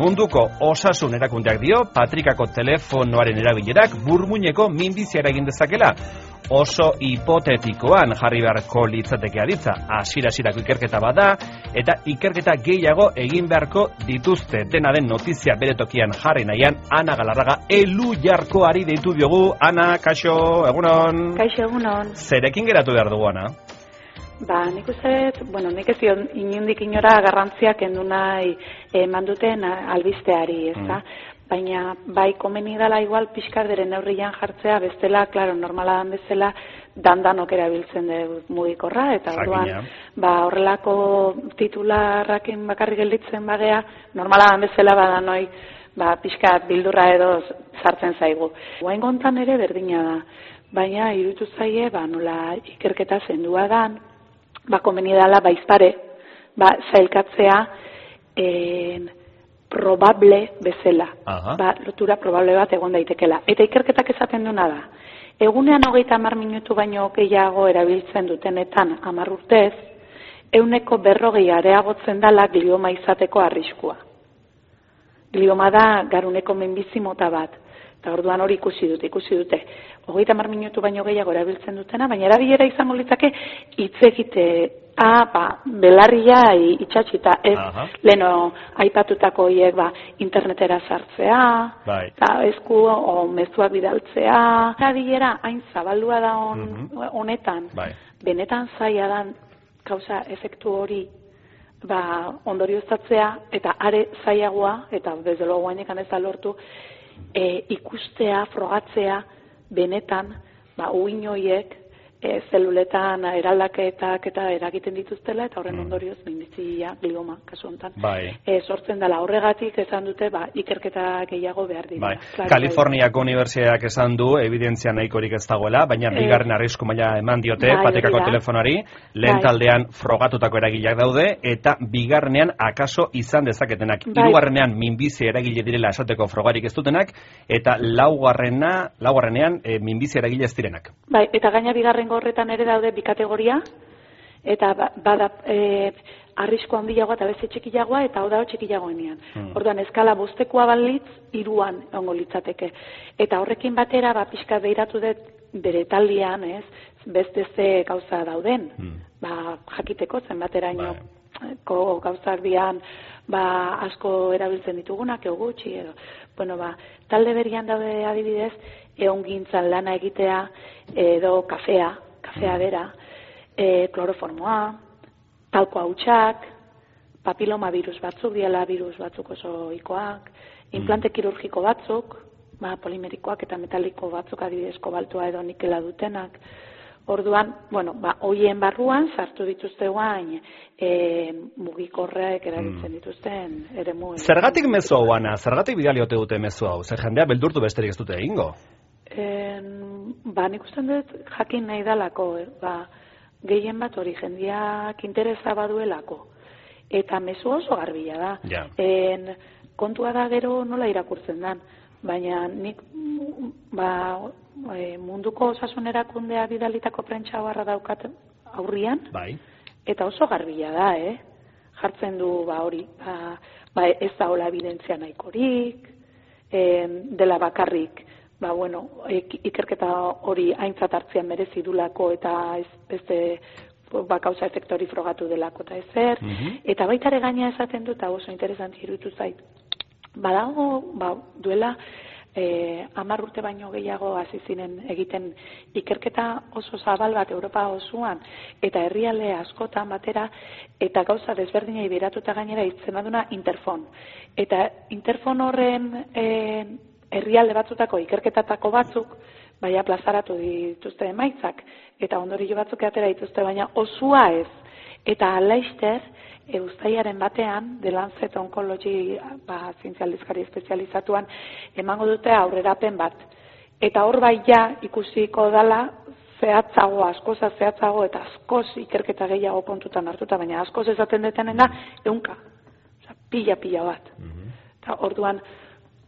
Munduko osasun erakundeak dio, patrikako telefonoaren erabilerak burmuineko minbizia eragin dezakela. Oso hipotetikoan jarri beharko litzateke aditza, asira-asirako ikerketa bada, eta ikerketa gehiago egin beharko dituzte. Dena den notizia bere tokian jarri nahian, Ana Galarraga elu jarkoari deitu diogu. Ana, kaixo, egunon? Kaixo, egunon. Zerekin geratu behar dugu, Ana? Ba, nik uste, bueno, nik ez zion inundik inora garrantziak endu nahi eman duten albisteari, ez da? Mm. Baina, bai, komeni dela igual pixkar deren neurrian jartzea, bestela, klaro, normala dan bezala, dandanok erabiltzen du mugikorra, eta orduan, ba, horrelako titularrakin bakarrik gelditzen bagea, normala dan bezala badanoi, ba, pixkat bildurra edo sartzen zaigu. Guain gontan ere berdina da, baina irutu zaie, ba, nola ikerketa zendua dan, ba, komeni dela baizpare, ba, zailkatzea en, probable bezala. Ba, lotura probable bat egon daitekela. Eta ikerketak esaten duna da. Egunean hogeita amar minutu baino gehiago erabiltzen dutenetan amar urtez, euneko berrogei areagotzen dala glioma izateko arriskua. Glioma da garuneko menbizi mota bat. Eta orduan hori ikusi dute, ikusi dute. Hogeita mar minutu baino gehiago erabiltzen dutena, baina erabilera izango litzake hitz egite a, ba, belarria itxatxita, ez Aha. leno aipatutako hiek ba, internetera sartzea, bai. eta esku o mezuak bidaltzea. Erabilera hain zabaldua da on, mhm. honetan, bai. benetan zaila dan kauza efektu hori ba, ondorioztatzea, eta are zailagoa, eta bezalo guainekan ez da lortu, e, ikustea, frogatzea, benetan, ba, uinoiek, e, zeluletan eraldaketak eta eragiten dituztela eta horren mm. ondorioz minbizia glioma kasu hontan. Bai. E, sortzen dela horregatik esan dute ba ikerketa gehiago behar dira. Bai. Kaliforniako unibertsitateak esan du evidentzia nahikorik ez dagoela, baina e, bigarren arrisku maila eman diote bai, patekako telefonari, lehen bai. taldean frogatutako eragileak daude eta bigarrenean akaso izan dezaketenak. Bai. Hirugarrenean minbizia eragile direla esateko frogarik ez dutenak eta laugarrena, laugarrenean e, minbizia eragile ez direnak. Bai, eta gaina bigarren horretan ere daude bi kategoria eta ba, bada e, arrisko handiagoa eta beste txikiagoa eta hau da txikiagoenean. Hmm. Orduan eskala bostekoa balitz hiruan egongo litzateke. Eta horrekin batera ba pixka beiratu dut bere taldean, ez? Beste ze gauza dauden. Hmm. Ba jakiteko zenbateraino bai. ko gauzak dian ba asko erabiltzen ditugunak ego gutxi edo. Bueno, ba, talde berian daude adibidez, eongintzan lana egitea edo kafea, kafea bera, e, kloroformoa, talko hautsak, papiloma virus batzuk, diala virus batzuk oso ikoak, mm. implante kirurgiko batzuk, ba, polimerikoak eta metaliko batzuk adibidez kobaltua edo nikela dutenak, Orduan, bueno, ba, hoien barruan sartu dituzte guain e, mugikorreak erabiltzen mm. dituzten ere mu. Zergatik mezu hau, Ana? Zergatik bidaliote dute mezu hau? Zer jendea beldurtu besterik ez dute egingo? En, ba, nik uste dut jakin nahi dalako, eh? ba, gehien bat hori jendiak interesa baduelako. Eta mezu oso garbila da. Ja. En, kontua da gero nola irakurtzen dan. Baina nik ba, e, munduko osasun erakundea bidalitako prentsa barra daukat aurrian. Bai. Eta oso garbila da, eh? Jartzen du ba hori, ba, ba ez da hola evidentzia nahikorik, eh, dela bakarrik ba, bueno, ikerketa hori aintzat hartzean merezi dulako eta ez beste ba, kauza efektori frogatu delako eta ezer. Mm Eta baita ere gaina esaten dut, oso interesanti irutu zait. Badago, ba, duela, e, amar urte baino gehiago hasi ziren egiten ikerketa oso zabal bat Europa osoan eta herrialde askotan batera eta gauza desberdinei beratuta gainera baduna interfon. Eta interfon horren e, herrialde batzutako ikerketatako batzuk baia plazaratu dituzte emaitzak eta ondorio batzuk atera dituzte baina osua ez eta alaister eustaiaren batean de Lancet Oncology ba zientzialdizkari espezializatuan emango dute aurrerapen bat eta hor bai ja ikusiko dala zehatzago, askoza zehatzago eta askoz ikerketa gehiago kontutan hartuta, baina askoz ezaten detenen da, eunka. Osa, pila, pila bat. Mm Eta orduan,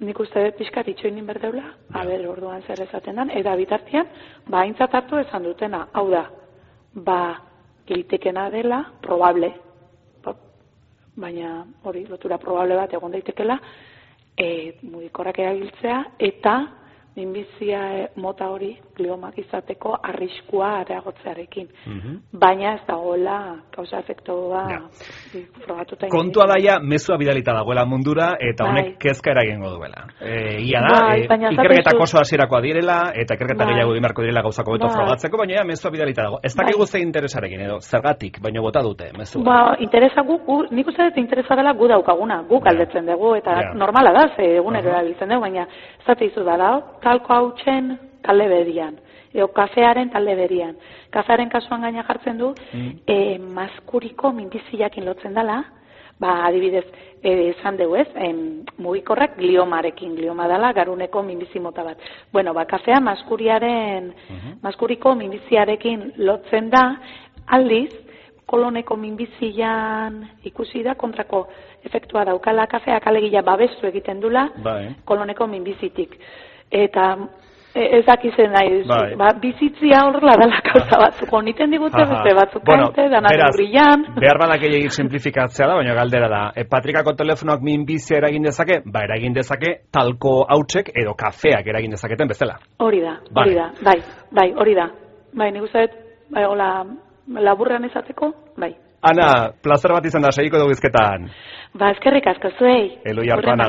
nik uste dut pixkat itxoinin berdeula, ja. orduan zer esaten den, eta bitartian, ba, aintzat hartu esan dutena, hau da, ba, litekena dela, probable, ba, baina hori lotura probable bat egon daitekela, e, mugikorrak erabiltzea, eta minbizia e, mota hori gliomak izateko arriskua areagotzearekin. Mhm. Baina ez dagoela kausa efektua Ja. frogatuta. Kontua daia, mezua bidalita dagoela mundura, eta honek Bai. kezka eragingo duela. E, ia da, Bai, e, ikerketak oso hasierakoa direla, eta ikerketak Bai. gehiago beharko direla gauzako beto Bai. frogatzeko, baina ja, mezua bidalita dago. Ez dakigu Bai. ze interesarekin, edo, zergatik, baina bota dute, mezua. Ba, interesa gu, gu, nik uste dut interesa dela gu daukaguna, gu galdetzen dugu, eta Ja. normala da, ze egunero Aha. erabiltzen dugu, baina ez dut da, da, talko hautsen talde berian, edo kafearen talde berian. Kafearen kasuan gaina jartzen du, Mm. e, maskuriko minbiziakin lotzen dela, ba, adibidez, e, esan dugu ez, em, mugikorrak gliomarekin, glioma dela, garuneko minbizi mota bat. Bueno, ba, kafea maskuriaren, Mhm. maskuriko minbiziarekin lotzen da, aldiz, koloneko minbizian ikusi da kontrako efektua daukala kafeak alegia babestu egiten dula Bai. koloneko minbizitik. Eta e, ez dakizen nahi, Bai. ba, bizitzia horrela dela kauza batzuk, oniten digute beste batzuk Bueno, kaite, dana beraz, brillan. Behar badak gehiagik simplifikatzea da, baina galdera da. E, patrikako telefonoak minbizia eragin dezake, ba eragin dezake talko hautsek edo kafeak eragin dezaketen bezala. Hori da, hori da, bai, bai, hori da. Bai, nik dut, bai, hola, laburran esateko, bai. Ana, plazer bat izan da, segiko dugu izketan. Ba, eskerrik asko zuei. Eloi Artoana